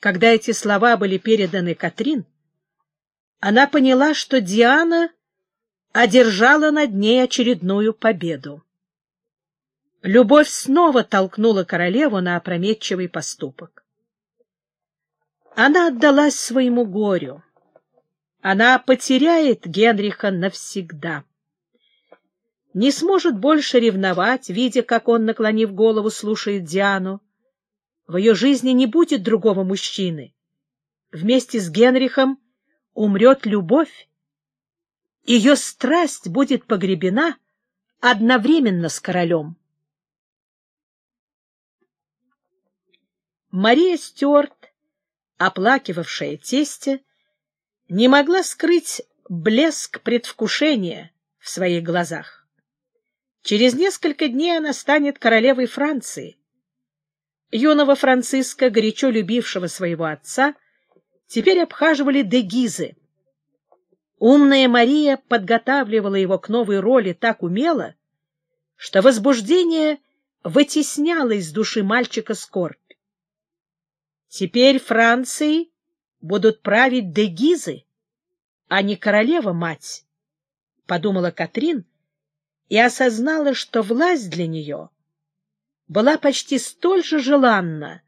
Когда эти слова были переданы Катрин, она поняла, что Диана одержала над ней очередную победу. Любовь снова толкнула королеву на опрометчивый поступок. Она отдалась своему горю. Она потеряет Генриха навсегда. Не сможет больше ревновать, видя, как он, наклонив голову, слушает Диану. В ее жизни не будет другого мужчины. Вместе с Генрихом умрет любовь. Ее страсть будет погребена одновременно с королем. Мария Стюарт, оплакивавшая тестя, не могла скрыть блеск предвкушения в своих глазах. Через несколько дней она станет королевой Франции. Юного Франциска, горячо любившего своего отца, теперь обхаживали дегизы. Умная Мария подготавливала его к новой роли так умело, что возбуждение вытесняло из души мальчика скорбь. Теперь Францией будут править дегизы, а не королева-мать, — подумала Катрин и осознала, что власть для нее была почти столь же желанна,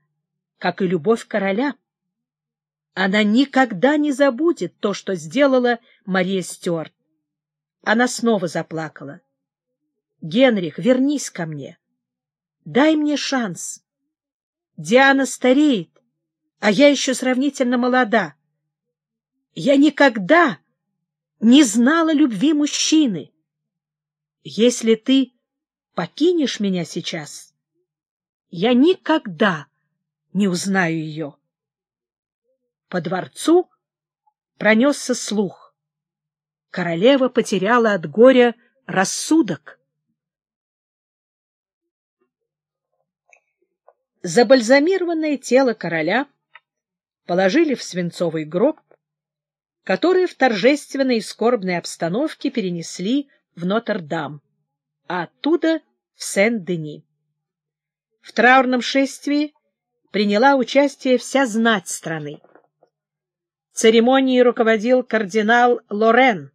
как и любовь короля. Она никогда не забудет то, что сделала Мария Стюарт. Она снова заплакала. — Генрих, вернись ко мне. Дай мне шанс. Диана стареет, а я еще сравнительно молода. Я никогда не знала любви мужчины. Если ты покинешь меня сейчас, я никогда не узнаю ее. По дворцу пронесся слух. Королева потеряла от горя рассудок. Забальзамированное тело короля положили в свинцовый гроб, который в торжественной и скорбной обстановке перенесли в Нотр-Дам, а оттуда в Сен-Дени. В траурном шествии приняла участие вся знать страны. Церемонией руководил кардинал Лорен.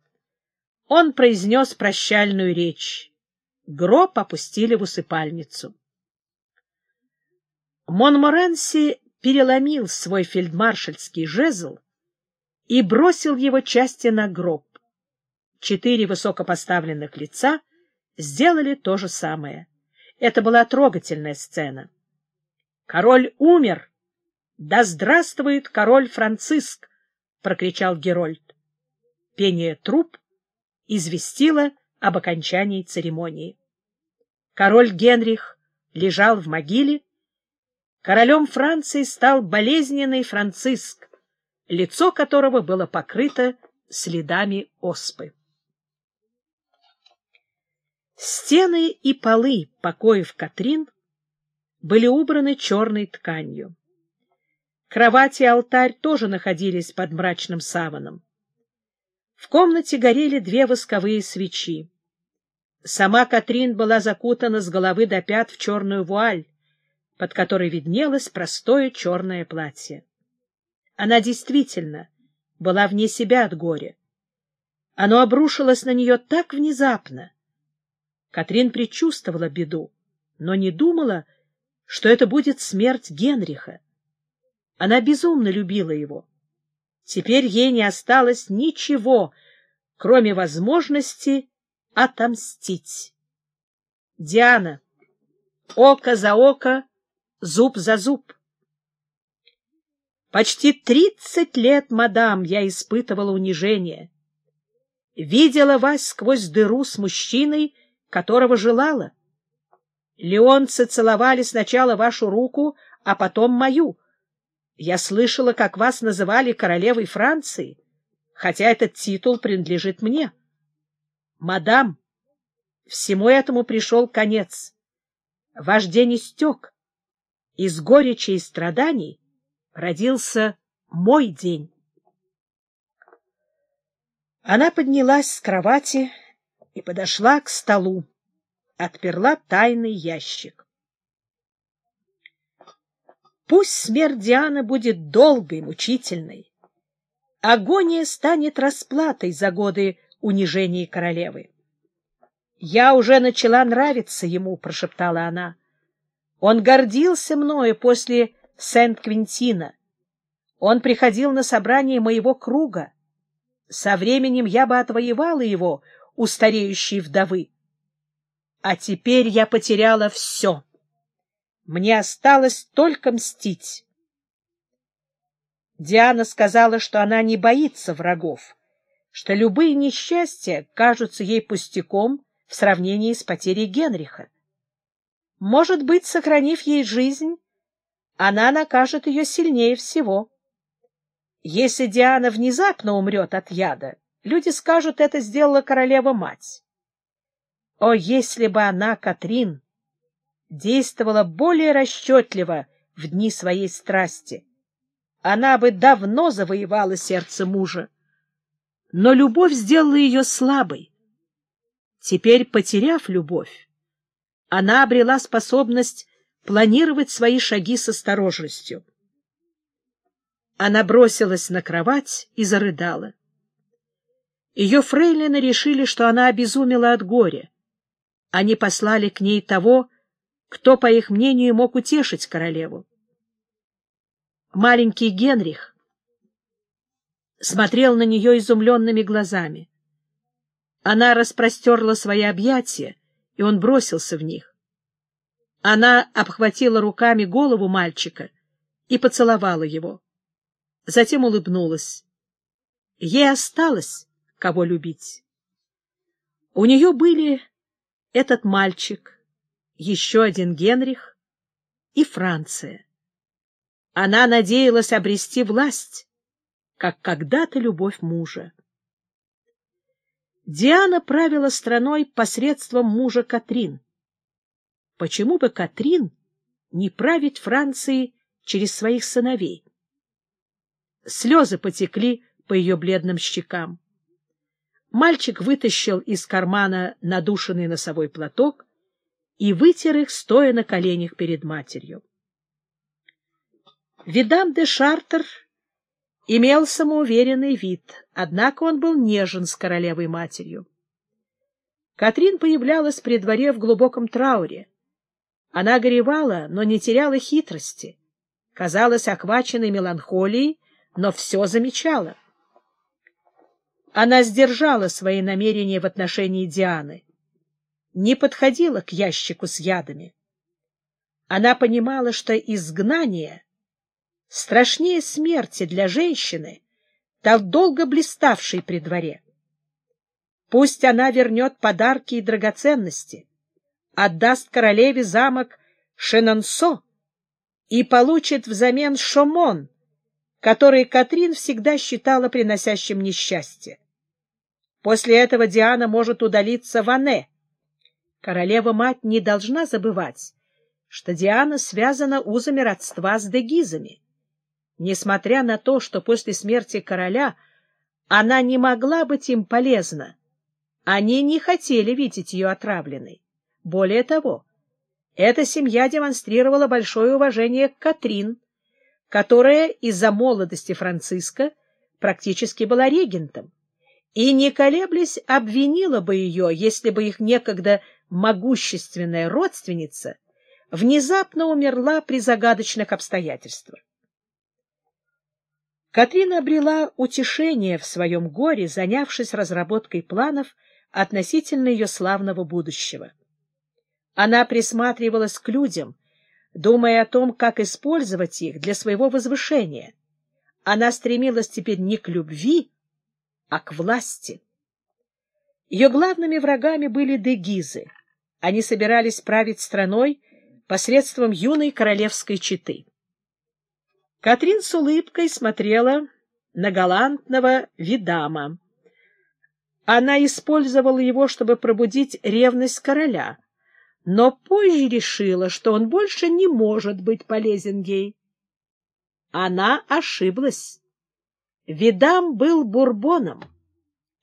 Он произнес прощальную речь. Гроб опустили в усыпальницу. Монморенси переломил свой фельдмаршальский жезл и бросил его части на гроб. Четыре высокопоставленных лица сделали то же самое. Это была трогательная сцена. «Король умер! Да здравствует король Франциск!» — прокричал Герольд. Пение труп известило об окончании церемонии. Король Генрих лежал в могиле, Королем Франции стал болезненный Франциск, лицо которого было покрыто следами оспы. Стены и полы покоев Катрин были убраны черной тканью. Кровать и алтарь тоже находились под мрачным саваном. В комнате горели две восковые свечи. Сама Катрин была закутана с головы до пят в черную вуаль, под которой виднелось простое черное платье. Она действительно была вне себя от горя. Оно обрушилось на нее так внезапно. Катрин предчувствовала беду, но не думала, что это будет смерть Генриха. Она безумно любила его. Теперь ей не осталось ничего, кроме возможности отомстить. Диана, око за око, зуб за зуб. Почти тридцать лет, мадам, я испытывала унижение. Видела вас сквозь дыру с мужчиной, которого желала. Леонцы целовали сначала вашу руку, а потом мою. Я слышала, как вас называли королевой Франции, хотя этот титул принадлежит мне. Мадам, всему этому пришел конец. Ваш день истек. Из горечи и страданий родился мой день. Она поднялась с кровати и подошла к столу, отперла тайный ящик. Пусть смерть Дианы будет долгой, мучительной. Агония станет расплатой за годы унижения королевы. «Я уже начала нравиться ему», — прошептала она. «Он гордился мною после Сент-Квинтина. Он приходил на собрание моего круга. Со временем я бы отвоевала его у стареющей вдовы. А теперь я потеряла все. Мне осталось только мстить. Диана сказала, что она не боится врагов, что любые несчастья кажутся ей пустяком в сравнении с потерей Генриха. Может быть, сохранив ей жизнь, она накажет ее сильнее всего. Если Диана внезапно умрет от яда, люди скажут, это сделала королева-мать. О, если бы она, Катрин, действовала более расчетливо в дни своей страсти, она бы давно завоевала сердце мужа. Но любовь сделала ее слабой. Теперь, потеряв любовь, она обрела способность планировать свои шаги с осторожностью. Она бросилась на кровать и зарыдала. Ее фрейлины решили, что она обезумела от горя. Они послали к ней того, кто, по их мнению, мог утешить королеву. Маленький Генрих смотрел на нее изумленными глазами. Она распростерла свои объятия, и он бросился в них. Она обхватила руками голову мальчика и поцеловала его затем улыбнулась. Ей осталось кого любить. У нее были этот мальчик, еще один Генрих и Франция. Она надеялась обрести власть, как когда-то любовь мужа. Диана правила страной посредством мужа Катрин. Почему бы Катрин не править Францией через своих сыновей? Слезы потекли по ее бледным щекам. Мальчик вытащил из кармана надушенный носовой платок и вытер их, стоя на коленях перед матерью. Видам де Шартер имел самоуверенный вид, однако он был нежен с королевой-матерью. Катрин появлялась при дворе в глубоком трауре. Она горевала, но не теряла хитрости, казалась охваченной меланхолией но все замечала. Она сдержала свои намерения в отношении Дианы, не подходила к ящику с ядами. Она понимала, что изгнание страшнее смерти для женщины, так долго блиставшей при дворе. Пусть она вернет подарки и драгоценности, отдаст королеве замок Шенонсо и получит взамен Шомон, который Катрин всегда считала приносящим несчастье. После этого Диана может удалиться в Ане. Королева-мать не должна забывать, что Диана связана узами родства с дегизами. Несмотря на то, что после смерти короля она не могла быть им полезна, они не хотели видеть ее отравленной. Более того, эта семья демонстрировала большое уважение к Катрин, которая из-за молодости Франциска практически была регентом, и, не колеблясь, обвинила бы ее, если бы их некогда могущественная родственница внезапно умерла при загадочных обстоятельствах. Катрина обрела утешение в своем горе, занявшись разработкой планов относительно ее славного будущего. Она присматривалась к людям, думая о том, как использовать их для своего возвышения. Она стремилась теперь не к любви, а к власти. Ее главными врагами были дегизы. Они собирались править страной посредством юной королевской четы. Катрин с улыбкой смотрела на галантного Видама. Она использовала его, чтобы пробудить ревность короля, но позже решила, что он больше не может быть полезен ей. Она ошиблась. Видам был бурбоном,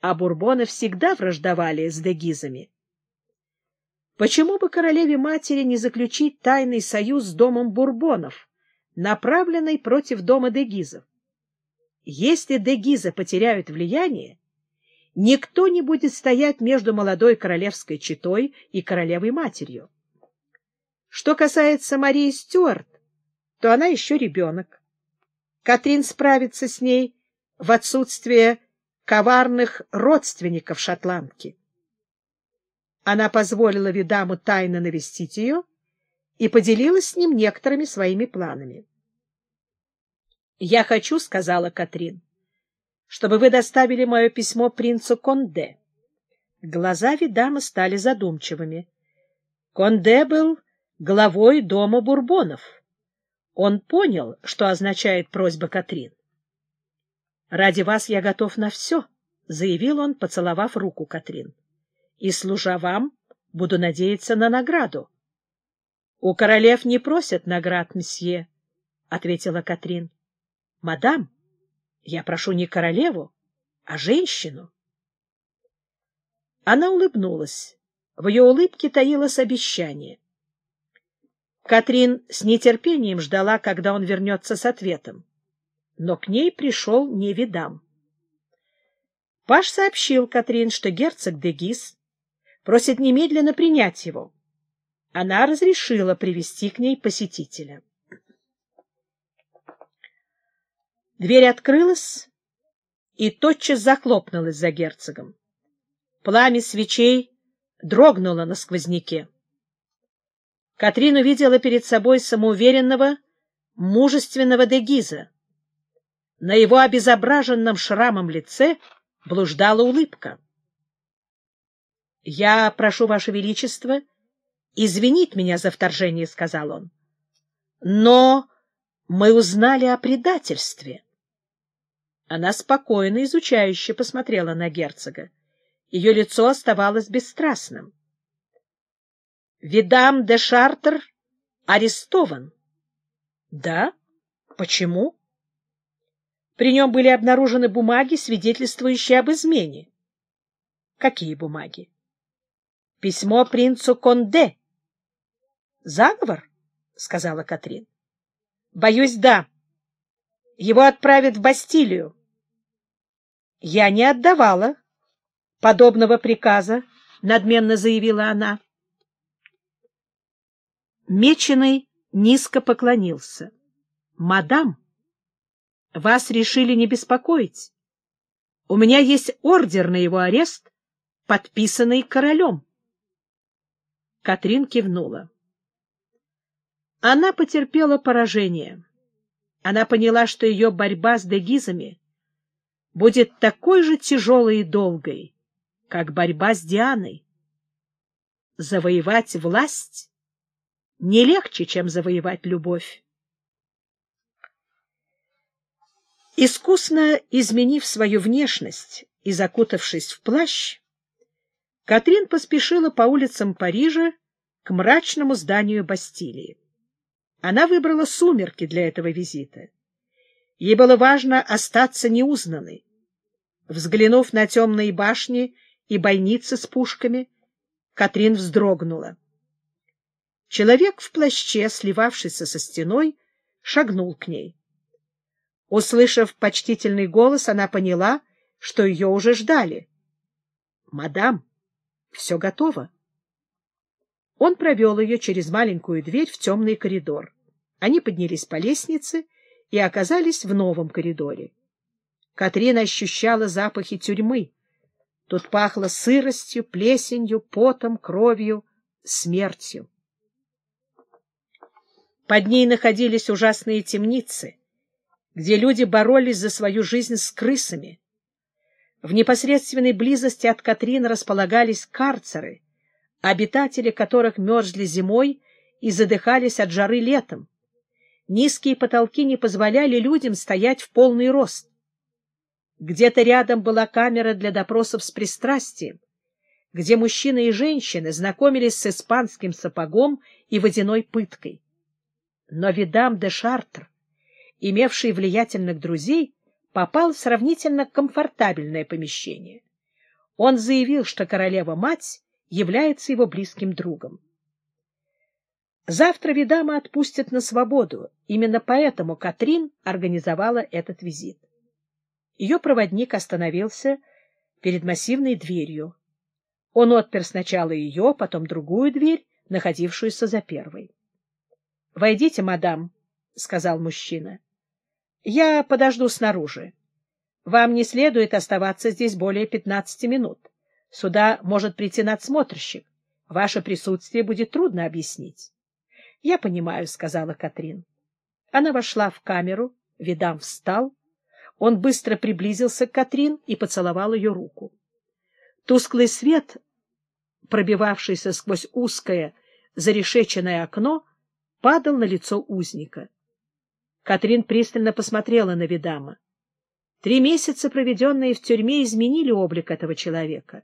а бурбоны всегда враждовали с дегизами. Почему бы королеве-матери не заключить тайный союз с домом бурбонов, направленной против дома Дегизов. Если Дегизы потеряют влияние, никто не будет стоять между молодой королевской четой и королевой-матерью. Что касается Марии Стюарт, то она еще ребенок. Катрин справится с ней в отсутствие коварных родственников шотландки. Она позволила Видаму тайно навестить ее и поделилась с ним некоторыми своими планами. «Я хочу, — сказала Катрин, — чтобы вы доставили мое письмо принцу Конде». Глаза Видама стали задумчивыми. Конде был главой дома Бурбонов. Он понял, что означает просьба Катрин. «Ради вас я готов на все», — заявил он, поцеловав руку Катрин. «И, служа вам, буду надеяться на награду». «У королев не просят наград, месье», — ответила Катрин. «Мадам, я прошу не королеву, а женщину». Она улыбнулась. В ее улыбке таилось обещание. Катрин с нетерпением ждала, когда он вернется с ответом. Но к ней пришел не видам. Паш сообщил Катрин, что герцог Дегис просит немедленно принять его. Она разрешила привести к ней посетителя. Дверь открылась и тотчас захлопнулась за герцогом. Пламя свечей дрогнуло на сквозняке. Катрин увидела перед собой самоуверенного, мужественного Дегиза. На его обезображенном шрамом лице блуждала улыбка. — Я прошу, Ваше Величество, извинить меня за вторжение, — сказал он. — Но мы узнали о предательстве. — она спокойно, изучающе посмотрела на герцога. Ее лицо оставалось бесстрастным. «Видам де Шартер арестован». «Да? Почему?» При нем были обнаружены бумаги, свидетельствующие об измене. «Какие бумаги?» «Письмо принцу Конде». «Заговор?» — сказала Катрин. «Боюсь, да. Его отправят в Бастилию. — Я не отдавала подобного приказа, — надменно заявила она. Меченый низко поклонился. — Мадам, вас решили не беспокоить. У меня есть ордер на его арест, подписанный королем. Катрин кивнула. Она потерпела поражение. Она поняла, что ее борьба с дегизами будет такой же тяжелой и долгой, как борьба с Дианой. Завоевать власть не легче, чем завоевать любовь. Искусно изменив свою внешность и закутавшись в плащ, Катрин поспешила по улицам Парижа к мрачному зданию Бастилии. Она выбрала сумерки для этого визита. Ей было важно остаться неузнанной. Взглянув на темные башни и бойницы с пушками, Катрин вздрогнула. Человек в плаще, сливавшийся со стеной, шагнул к ней. Услышав почтительный голос, она поняла, что ее уже ждали. — Мадам, все готово. Он провел ее через маленькую дверь в темный коридор. Они поднялись по лестнице и оказались в новом коридоре. Катрин ощущала запахи тюрьмы. Тут пахло сыростью, плесенью, потом, кровью, смертью. Под ней находились ужасные темницы, где люди боролись за свою жизнь с крысами. В непосредственной близости от Катрин располагались карцеры, обитатели которых мерзли зимой и задыхались от жары летом. Низкие потолки не позволяли людям стоять в полный рост. Где-то рядом была камера для допросов с пристрастием, где мужчины и женщины знакомились с испанским сапогом и водяной пыткой. Но Видам де Шартр, имевший влиятельных друзей, попал в сравнительно комфортабельное помещение. Он заявил, что королева-мать является его близким другом. Завтра Видама отпустят на свободу. Именно поэтому Катрин организовала этот визит. Ее проводник остановился перед массивной дверью. Он отпер сначала ее, потом другую дверь, находившуюся за первой. — Войдите, мадам, — сказал мужчина. — Я подожду снаружи. Вам не следует оставаться здесь более пятнадцати минут. Сюда может прийти надсмотрщик. Ваше присутствие будет трудно объяснить. — Я понимаю, — сказала Катрин. Она вошла в камеру, Видам встал. Он быстро приблизился к Катрин и поцеловал ее руку. Тусклый свет, пробивавшийся сквозь узкое, зарешеченное окно, падал на лицо узника. Катрин пристально посмотрела на Видама. Три месяца, проведенные в тюрьме, изменили облик этого человека.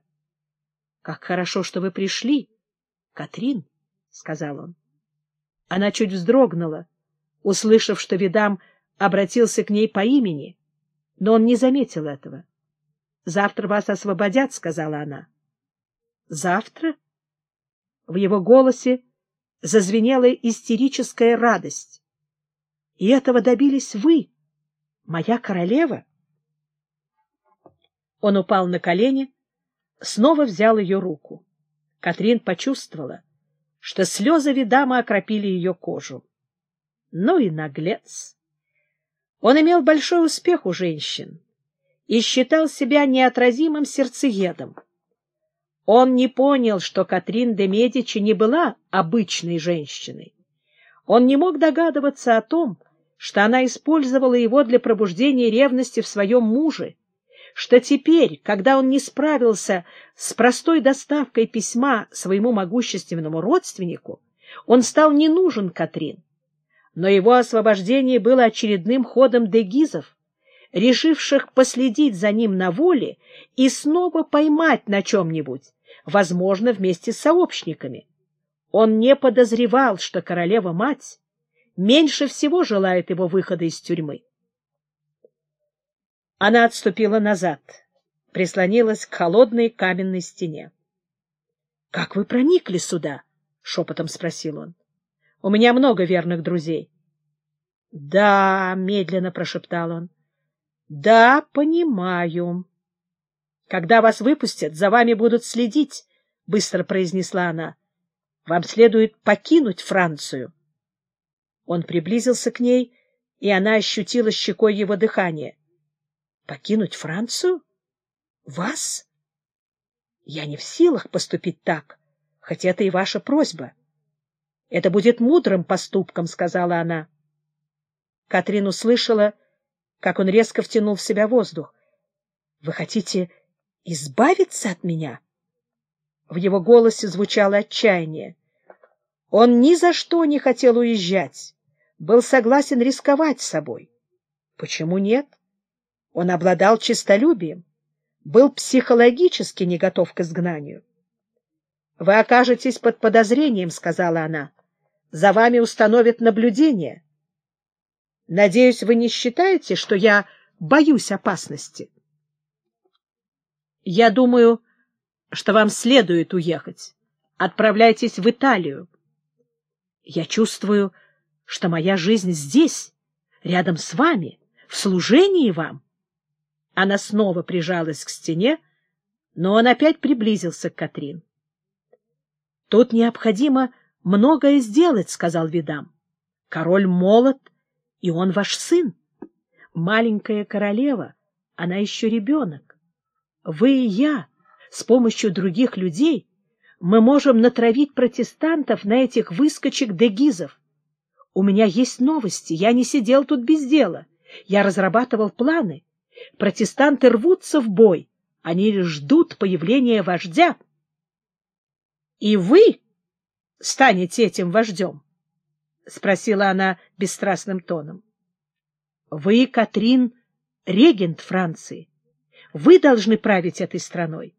— Как хорошо, что вы пришли, Катрин, — сказал он. Она чуть вздрогнула, услышав, что Видам обратился к ней по имени, но он не заметил этого. — Завтра вас освободят, — сказала она. — Завтра? В его голосе зазвенела истерическая радость. — И этого добились вы, моя королева? Он упал на колени, снова взял ее руку. Катрин почувствовала, что слезы Видама окропили ее кожу. Ну и наглец! Он имел большой успех у женщин и считал себя неотразимым сердцеедом. Он не понял, что Катрин де Медичи не была обычной женщиной. Он не мог догадываться о том, что она использовала его для пробуждения ревности в своем муже, что теперь, когда он не справился с простой доставкой письма своему могущественному родственнику, он стал не нужен Катрин. Но его освобождение было очередным ходом дегизов, решивших последить за ним на воле и снова поймать на чем-нибудь, возможно, вместе с сообщниками. Он не подозревал, что королева-мать меньше всего желает его выхода из тюрьмы. Она отступила назад, прислонилась к холодной каменной стене. — Как вы проникли сюда? — шепотом спросил он. — У меня много верных друзей. — Да, — медленно прошептал он. — Да, понимаю. — Когда вас выпустят, за вами будут следить, — быстро произнесла она. — Вам следует покинуть Францию. Он приблизился к ней, и она ощутила щекой его дыхание. Покинуть Францию? Вас? Я не в силах поступить так, хотя это и ваша просьба. Это будет мудрым поступком, — сказала она. Катрин услышала, как он резко втянул в себя воздух. — Вы хотите избавиться от меня? В его голосе звучало отчаяние. Он ни за что не хотел уезжать, был согласен рисковать собой. Почему нет? Он обладал честолюбием, был психологически не готов к изгнанию. — Вы окажетесь под подозрением, — сказала она. — За вами установят наблюдение. Надеюсь, вы не считаете, что я боюсь опасности? — Я думаю, что вам следует уехать. Отправляйтесь в Италию. Я чувствую, что моя жизнь здесь, рядом с вами, в служении вам. Она снова прижалась к стене, но он опять приблизился к Катрин. — Тут необходимо многое сделать, — сказал Видам. — Король молод, и он ваш сын. Маленькая королева, она еще ребенок. Вы и я, с помощью других людей, мы можем натравить протестантов на этих выскочек-дегизов. У меня есть новости, я не сидел тут без дела. Я разрабатывал планы. Протестанты рвутся в бой. Они ждут появления вождя. — И вы станете этим вождем? — спросила она бесстрастным тоном. — Вы, Катрин, регент Франции. Вы должны править этой страной.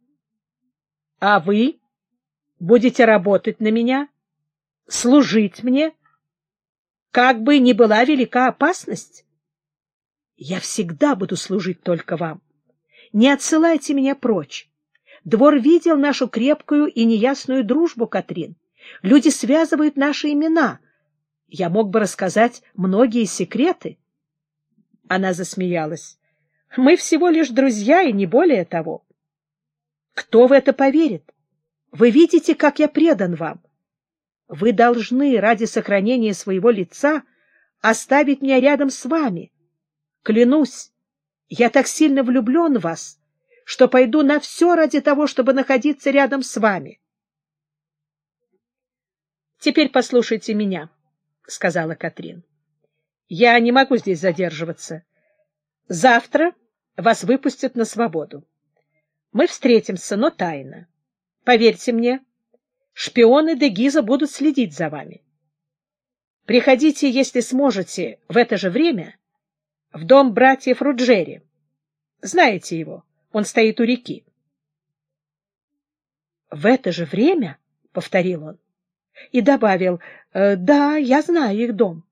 — А вы будете работать на меня, служить мне? Как бы ни была велика опасность, я всегда буду служить только вам. Не отсылайте меня прочь. Двор видел нашу крепкую и неясную дружбу, Катрин. Люди связывают наши имена. я мог бы рассказать многие секреты. Она засмеялась. Мы всего лишь друзья и не более того. Кто в это поверит? Вы видите, как я предан вам. Вы должны ради сохранения своего лица оставить меня рядом с вами. Клянусь, я так сильно влюблен в вас, что пойду на все ради того, чтобы находиться рядом с вами. — Теперь послушайте меня, — сказала Катрин. — Я не могу здесь задерживаться. Завтра вас выпустят на свободу. Мы встретимся, но тайно. Поверьте мне, шпионы Дегиза будут следить за вами. Приходите, если сможете, в это же время в дом братьев Руджери. Знаете его, он стоит у реки. — В это же время, — повторил он, и добавил, «Э, — да, я знаю их дом.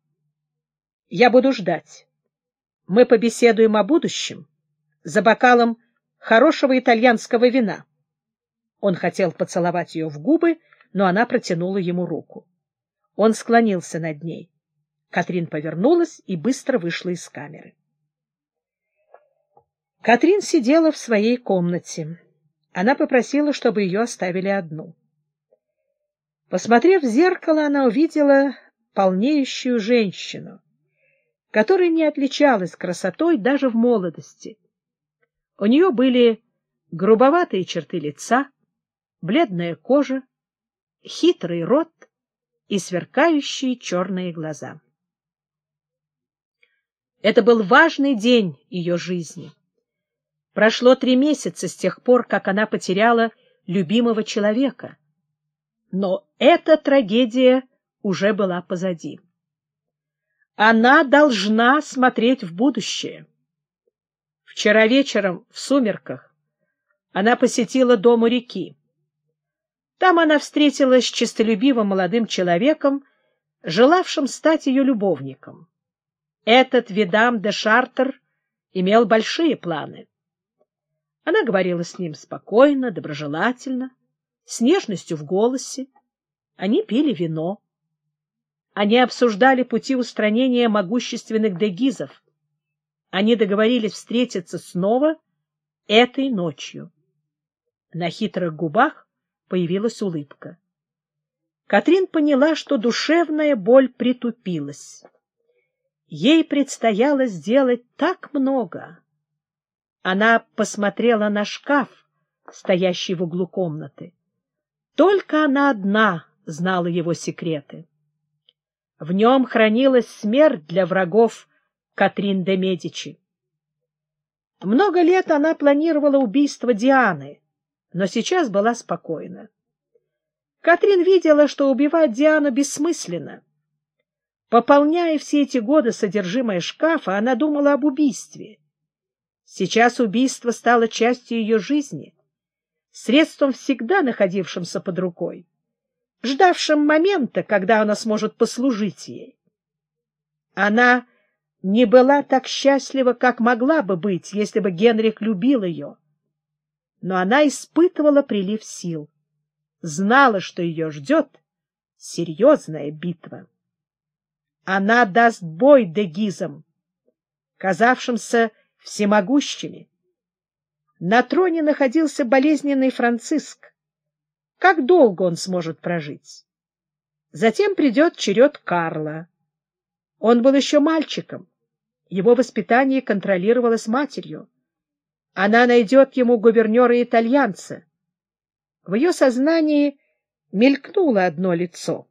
Я буду ждать. Мы побеседуем о будущем за бокалом хорошего итальянского вина. Он хотел поцеловать ее в губы, но она протянула ему руку. Он склонился над ней. Катрин повернулась и быстро вышла из камеры. Катрин сидела в своей комнате. Она попросила, чтобы ее оставили одну. Посмотрев в зеркало, она увидела полнеющую женщину, которая не отличалась красотой даже в молодости. У нее были грубоватые черты лица, бледная кожа, хитрый рот и сверкающие черные глаза. Это был важный день ее жизни. Прошло три месяца с тех пор, как она потеряла любимого человека. Но эта трагедия уже была позади. Она должна смотреть в будущее. Вчера вечером в сумерках она посетила дом у реки. Там она встретилась с честолюбивым молодым человеком, желавшим стать ее любовником. Этот Видам де Шартер имел большие планы. Она говорила с ним спокойно, доброжелательно, с нежностью в голосе. Они пили вино. Они обсуждали пути устранения могущественных дегизов. Они договорились встретиться снова этой ночью. На хитрых губах появилась улыбка. Катрин поняла, что душевная боль притупилась. Ей предстояло сделать так много. Она посмотрела на шкаф, стоящий в углу комнаты. Только она одна знала его секреты. В нем хранилась смерть для врагов Катрин де Медичи. Много лет она планировала убийство Дианы, но сейчас была спокойна. Катрин видела, что убивать Диану бессмысленно. Пополняя все эти годы содержимое шкафа, она думала об убийстве. Сейчас убийство стало частью ее жизни, средством, всегда находившимся под рукой, ждавшим момента, когда она сможет послужить ей. Она не была так счастлива, как могла бы быть, если бы Генрих любил ее. Но она испытывала прилив сил, знала, что ее ждет серьезная битва. Она даст бой дегизам, казавшимся всемогущими. На троне находился болезненный Франциск. Как долго он сможет прожить? Затем придет черед Карла. Он был еще мальчиком. Его воспитание контролировалось матерью. Она найдет ему гувернера-итальянца. В ее сознании мелькнуло одно лицо.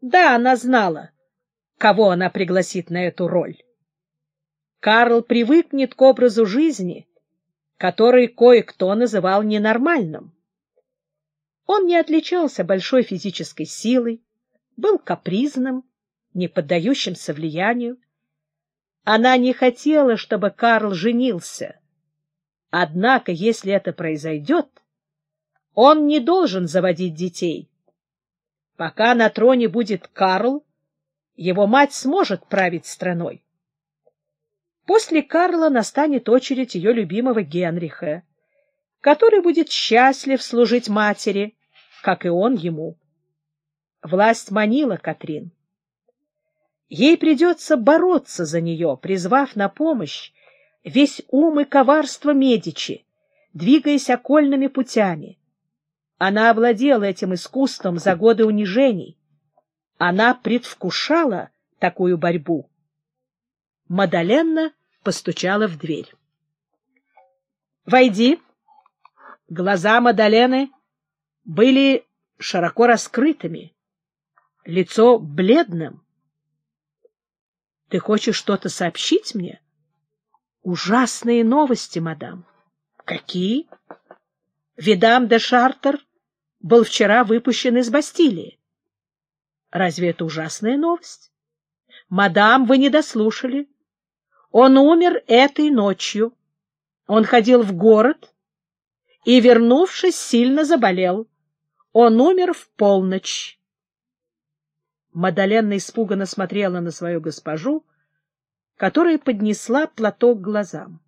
Да, она знала, кого она пригласит на эту роль. Карл привыкнет к образу жизни, который кое-кто называл ненормальным. Он не отличался большой физической силой, был капризным, не поддающимся влиянию. Она не хотела, чтобы Карл женился. Однако, если это произойдет, он не должен заводить детей. Пока на троне будет Карл, его мать сможет править страной. После Карла настанет очередь ее любимого Генриха, который будет счастлив служить матери, как и он ему. Власть манила Катрин. Ей придется бороться за нее, призвав на помощь весь ум и коварство Медичи, двигаясь окольными путями. Она овладела этим искусством за годы унижений. Она предвкушала такую борьбу. Мадаленна постучала в дверь. «Войди!» Глаза Мадалены были широко раскрытыми, лицо бледным. — Ты хочешь что-то сообщить мне? — Ужасные новости, мадам. — Какие? — Видам де Шартер был вчера выпущен из Бастилии. — Разве это ужасная новость? — Мадам, вы не дослушали. Он умер этой ночью. Он ходил в город и, вернувшись, сильно заболел. Он умер в полночь. Мадаленна испуганно смотрела на свою госпожу, которая поднесла платок к глазам.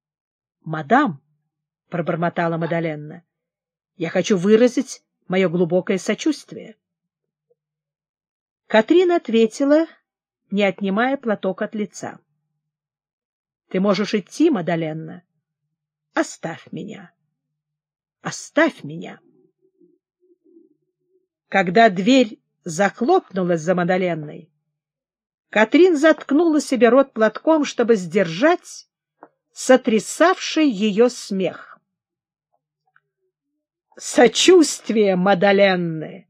— Мадам, — пробормотала Мадаленна, — я хочу выразить мое глубокое сочувствие. Катрин ответила, не отнимая платок от лица. — Ты можешь идти, Мадаленна. Оставь меня. Оставь меня. Когда дверь захлопнулась за Мадаленной, Катрин заткнула себе рот платком, чтобы сдержать сотрясавший ее смех. Сочувствие Мадаленны!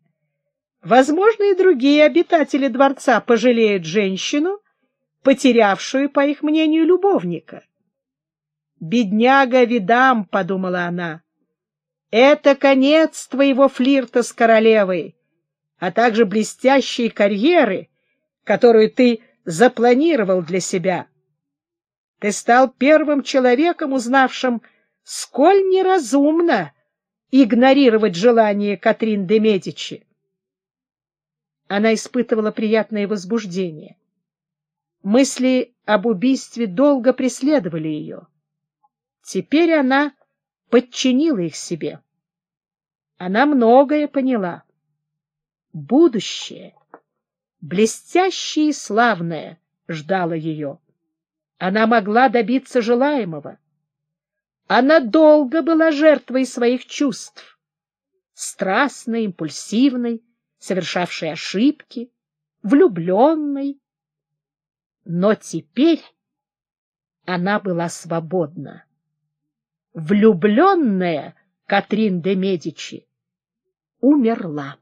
Возможно, и другие обитатели дворца пожалеют женщину, потерявшую, по их мнению, любовника. «Бедняга Видам», — подумала она, — «это конец твоего флирта с королевой, а также блестящей карьеры, которую ты запланировал для себя. Ты стал первым человеком, узнавшим, сколь неразумно игнорировать желание Катрин де Медичи. Она испытывала приятное возбуждение. Мысли об убийстве долго преследовали ее. Теперь она подчинила их себе. Она многое поняла. Будущее, блестящее и славное, ждало ее. Она могла добиться желаемого. Она долго была жертвой своих чувств, страстной, импульсивной, совершавшей ошибки, влюбленной. Но теперь она была свободна влюбленная Катрин де Медичи умерла.